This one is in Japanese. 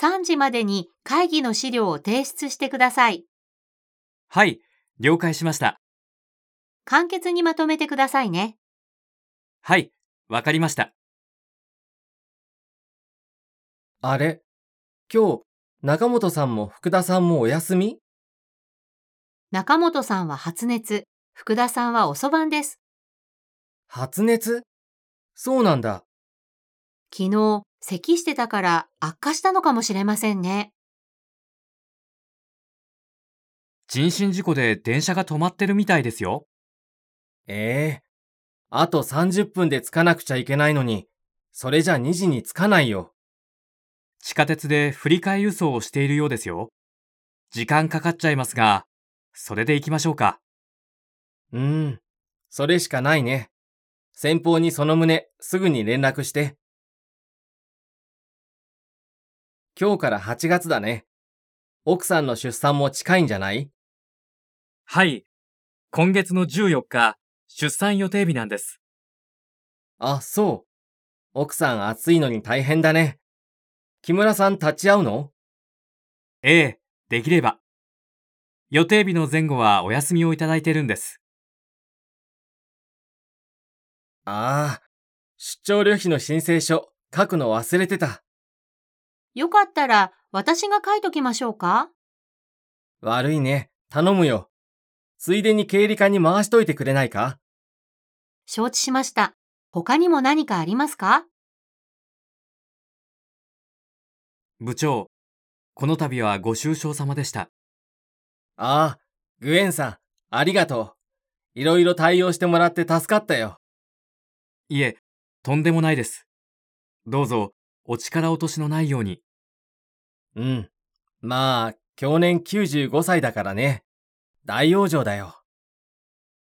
3時までに会議の資料を提出してください。はい、了解しました。簡潔にまとめてくださいね。はい、わかりました。あれ今日、中本さんも福田さんもお休み？中本さんは発熱、福田さんは遅番です。発熱？そうなんだ。昨日、咳してたから悪化したのかもしれませんね。人身事故で電車が止まってるみたいですよ。ええあと30分で着かなくちゃいけないのに、それじゃ2時に着かないよ。地下鉄で振り替え輸送をしているようですよ。時間かかっちゃいますが、それで行きましょうか。うーん、それしかないね。先方にその旨、すぐに連絡して。今日から8月だね。奥さんの出産も近いんじゃない？はい。今月の14日、出産予定日なんです。あ、そう。奥さん暑いのに大変だね。木村さん立ち会うの？ええ、できれば。予定日の前後はお休みをいただいてるんです。ああ、出張旅費の申請書、書くの忘れてた。よかったら私が書いときましょうか？悪いね。頼むよ。ついでに経理課に回しといてくれないか？承知しました。他にも何かありますか？部長、この度はご愁傷様でした。ああ、グエンさん、ありがとう。いろいろ対応してもらって助かったよ。いえ、とんでもないです。どうぞ、お力落としのないように。うん。まあ、去年95歳だからね。大往生だよ。